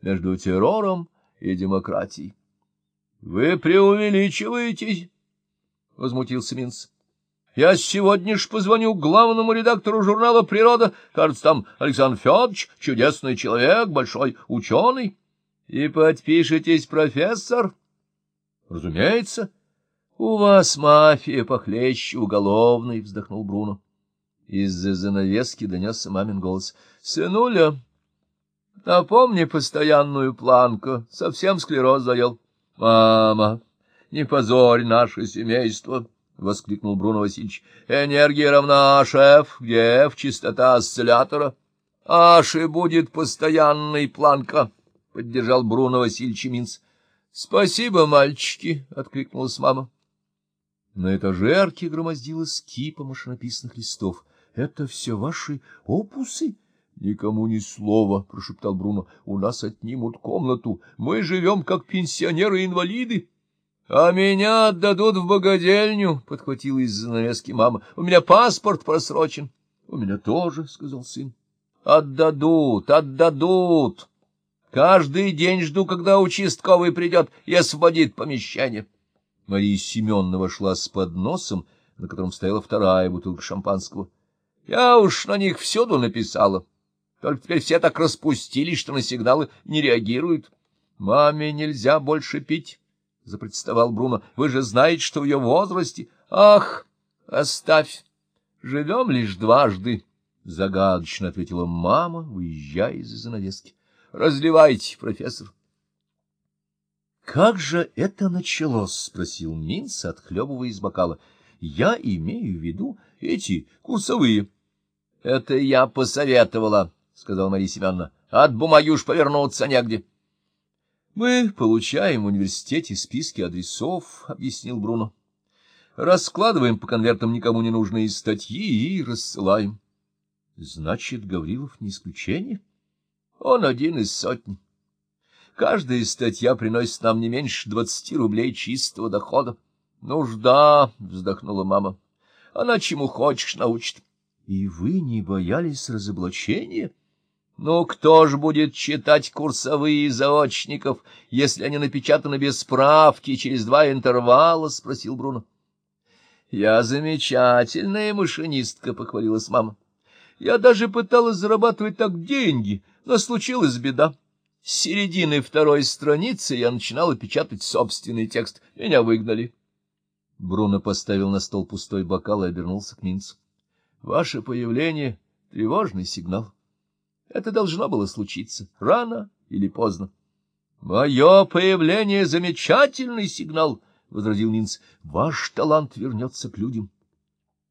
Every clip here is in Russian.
между террором и демократией. — Вы преувеличиваете, — возмутился Минц. — Я сегодня ж позвоню главному редактору журнала «Природа». Кажется, там Александр Федорович, чудесный человек, большой ученый. — И подпишитесь, профессор? — Разумеется. — У вас мафия похлеще уголовной, — вздохнул Бруно. Из-за занавески донесся мамин голос. — Сынуля, напомни постоянную планку, совсем склероз заел. — Мама, не позорь наше семейство! — воскликнул Бруно Васильевич. — Энергия равна шеф, где в чистота осциллятора. — Аши будет постоянной планка, — поддержал Бруно Васильевич Минц. — Спасибо, мальчики, — откликнулась мама. На этажерке громоздилась кипа машинописных листов. Это все ваши опусы? — Никому ни слова, — прошептал Бруно. — У нас отнимут комнату. Мы живем, как пенсионеры-инвалиды. — А меня отдадут в богадельню, — подхватила из-за навески мама. — У меня паспорт просрочен. — У меня тоже, — сказал сын. — Отдадут, отдадут. Каждый день жду, когда участковый придет и освободит помещение. Мария Семеновна вошла с подносом, на котором стояла вторая бутылка шампанского. Я уж на них всюду написала. Только теперь все так распустились, что на сигналы не реагируют. — Маме нельзя больше пить, — запротестовал Бруно. — Вы же знаете, что в ее возрасте... — Ах, оставь! Живем лишь дважды, — загадочно ответила мама, выезжая из-за занавески. — Разливайте, профессор. — Как же это началось? — спросил Минц, отхлебывая из бокала. — Я имею в виду эти курсовые. — Это я посоветовала, — сказала Мария Семеновна. — От бумаги уж повернуться негде. — Мы получаем в университете списки адресов, — объяснил Бруно. — Раскладываем по конвертам никому не нужные статьи и рассылаем. — Значит, Гаврилов не исключение? — Он один из сотни. Каждая статья приносит нам не меньше двадцати рублей чистого дохода. — Нужда, — вздохнула мама. — Она чему хочешь научит. И вы не боялись разоблачения? Ну, кто ж будет читать курсовые заочников, если они напечатаны без справки через два интервала? — спросил Бруно. — Я замечательная машинистка, — похвалилась мама. Я даже пыталась зарабатывать так деньги, но случилась беда. С середины второй страницы я начинала печатать собственный текст. Меня выгнали. Бруно поставил на стол пустой бокал и обернулся к Минцу. Ваше появление — тревожный сигнал. Это должно было случиться, рано или поздно. — Мое появление — замечательный сигнал, — возразил Минц. — Ваш талант вернется к людям.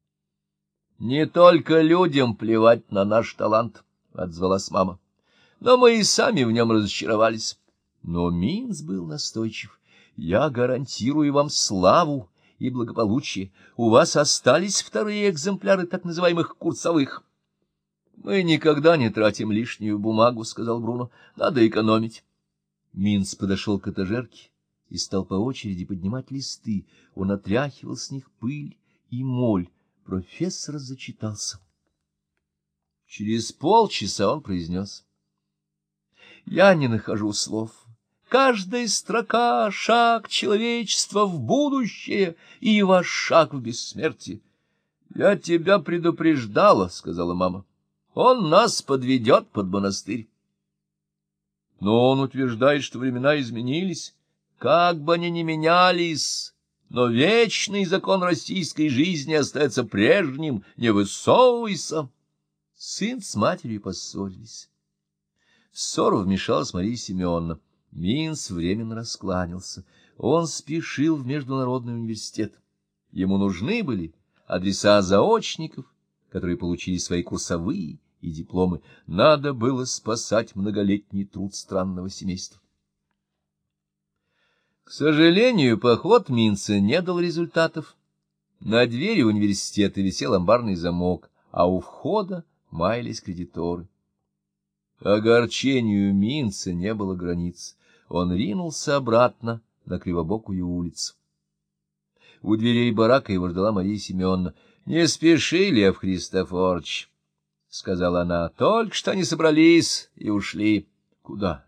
— Не только людям плевать на наш талант, — отзвалась мама. — Но мы и сами в нем разочаровались. Но Минц был настойчив. — Я гарантирую вам славу и благополучие. У вас остались вторые экземпляры так называемых курсовых. — Мы никогда не тратим лишнюю бумагу, — сказал Бруно. — Надо экономить. Минц подошел к этажерке и стал по очереди поднимать листы. Он отряхивал с них пыль и моль. Профессор зачитался. Через полчаса он произнес. — Я не нахожу слов. Каждая строка — шаг человечества в будущее и ваш шаг в бессмертие. — Я тебя предупреждала, — сказала мама. — Он нас подведет под монастырь. Но он утверждает, что времена изменились. Как бы они ни менялись, но вечный закон российской жизни остается прежним. Не высовывайся. Сын с матерью поссорились. В ссору вмешалась Мария Семеновна. Минц временно раскланялся. Он спешил в Международный университет. Ему нужны были адреса заочников, которые получили свои курсовые и дипломы. Надо было спасать многолетний труд странного семейства. К сожалению, поход Минца не дал результатов. На двери университета висел амбарный замок, а у входа маялись кредиторы. Огорчению Минца не было границ он ринулся обратно на Кривобокую улицу. У дверей барака его ждала Мария Семеновна. — Не спеши, Лев Христофорович, — сказала она, — только что они собрались и ушли. — Куда?